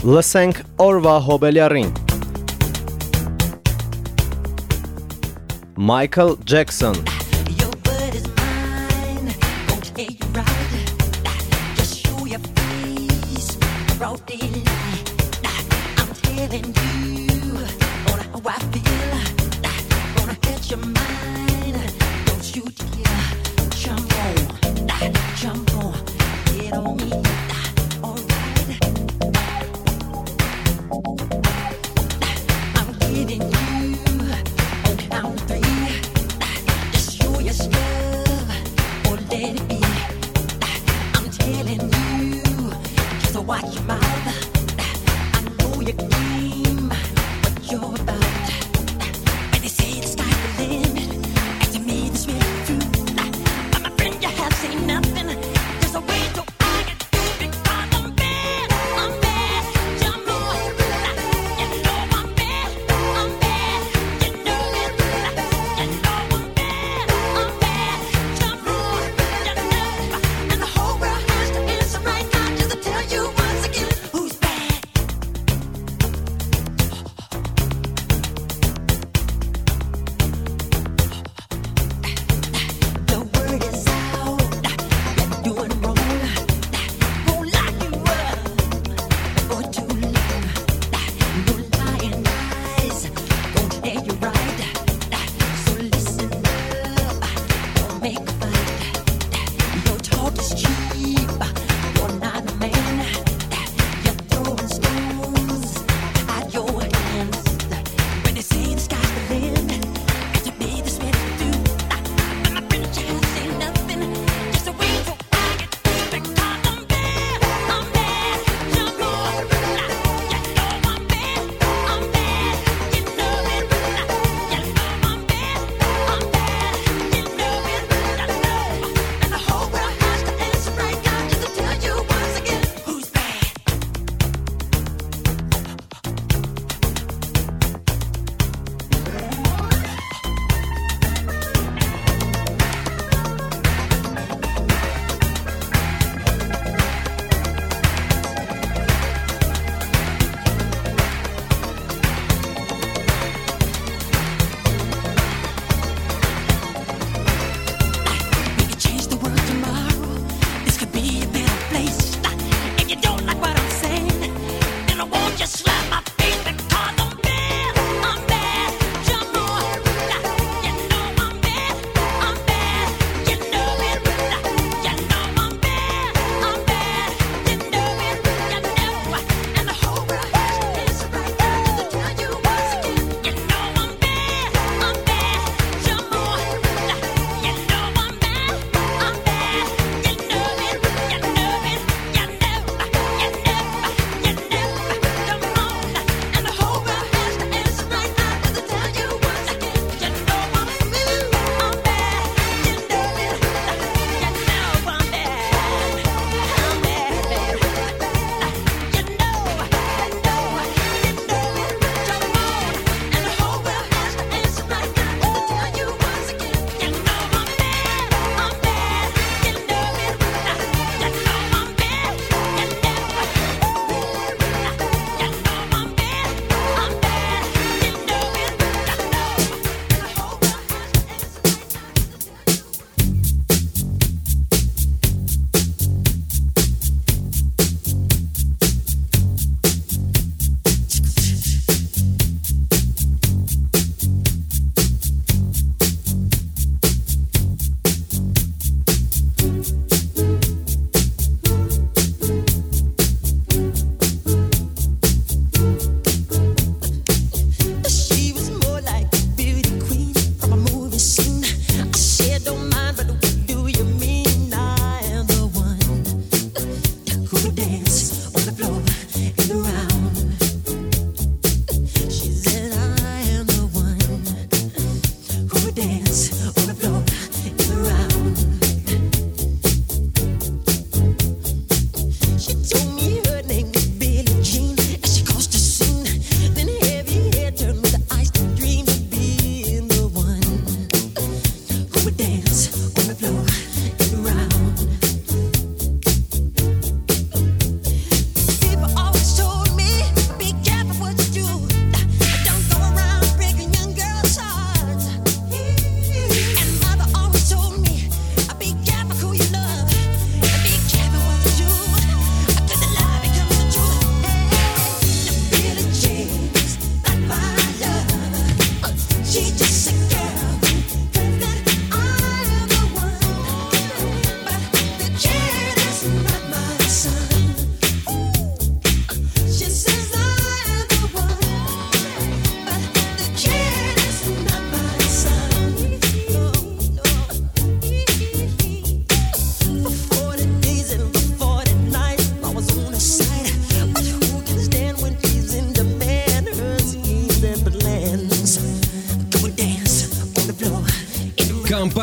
Լսենք օրվա հոբելյարին։ Michael Jackson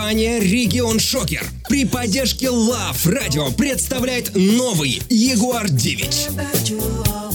Компания «Регион Шокер» при поддержке Love Radio представляет новый Jaguar 9.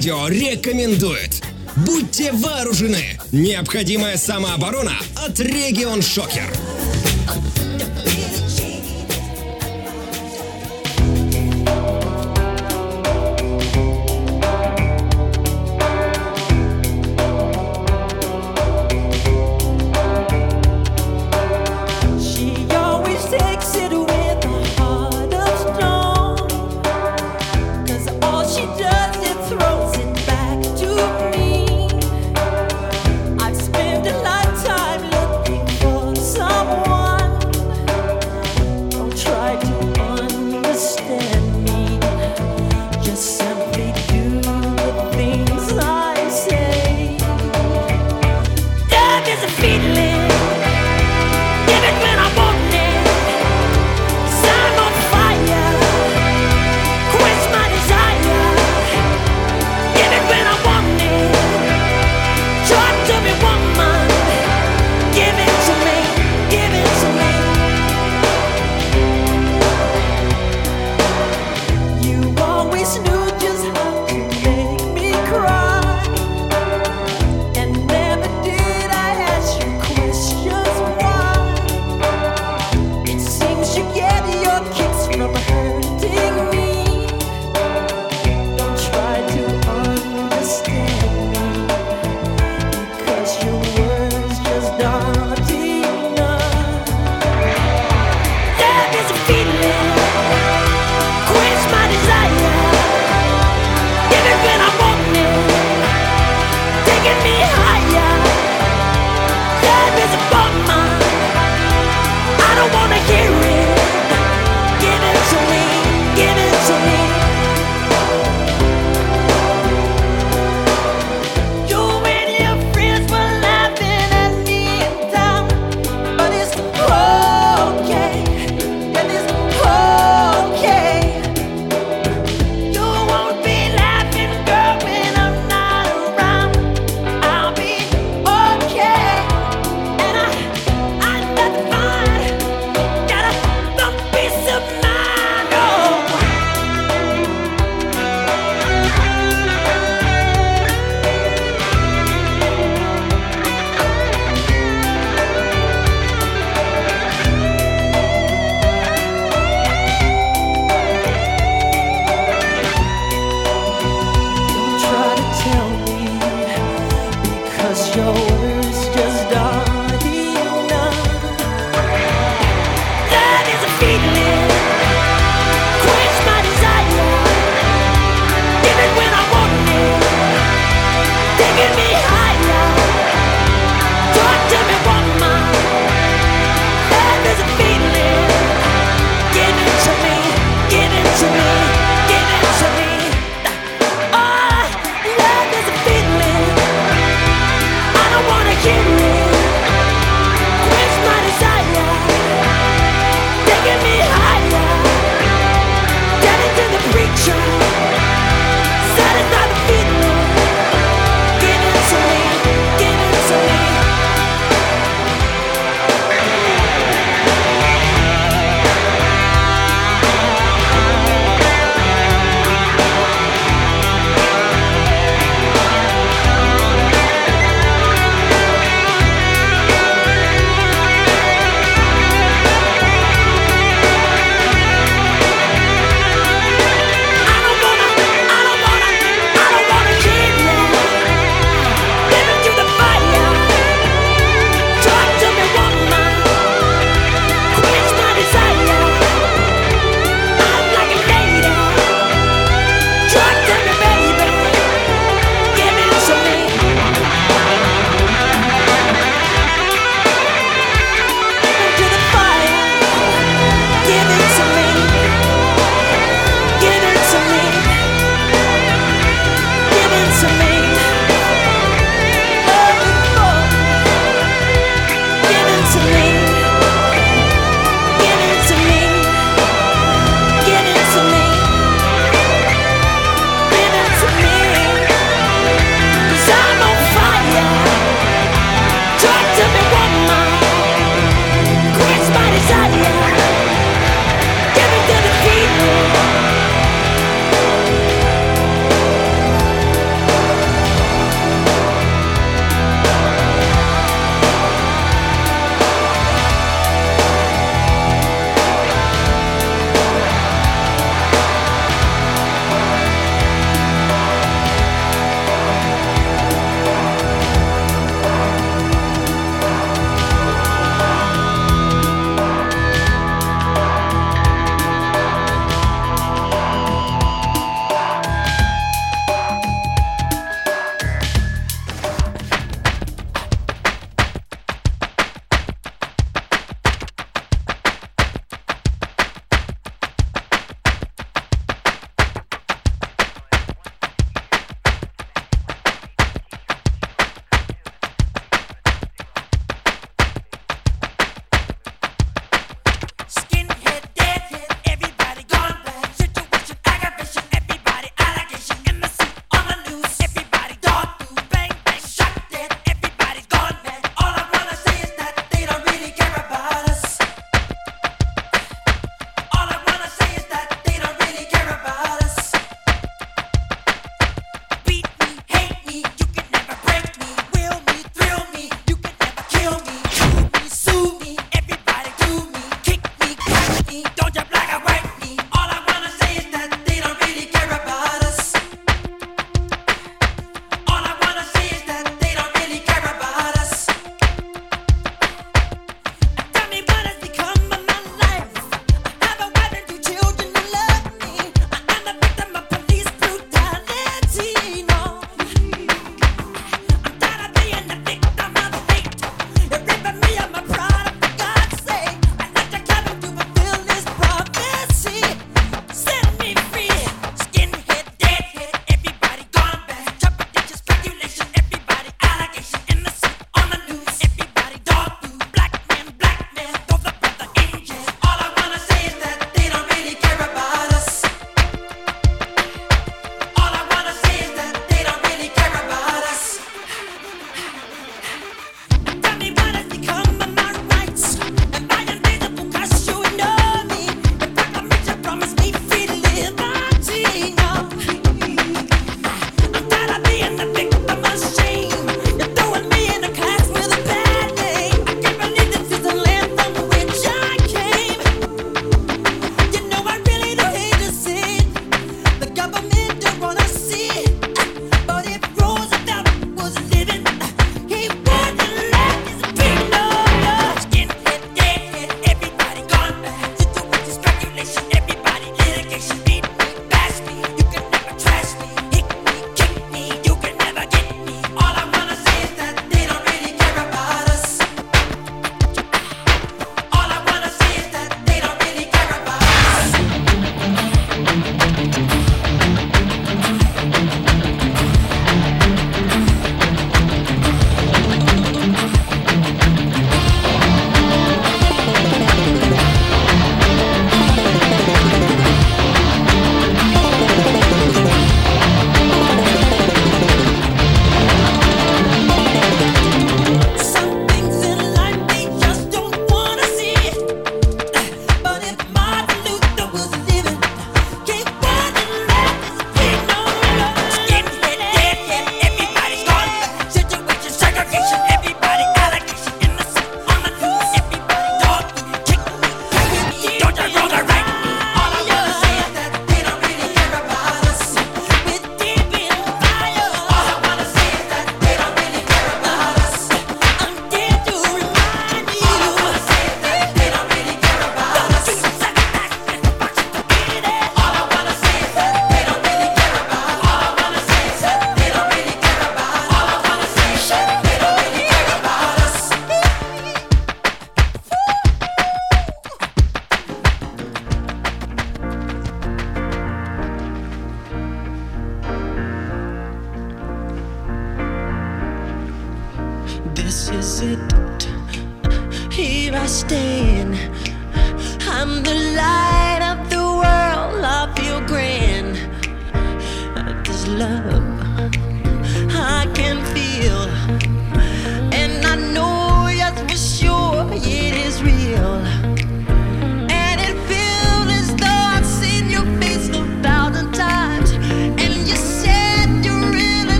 Радио рекомендует. Будьте вооружены! Необходимая самооборона от Регион Шокер.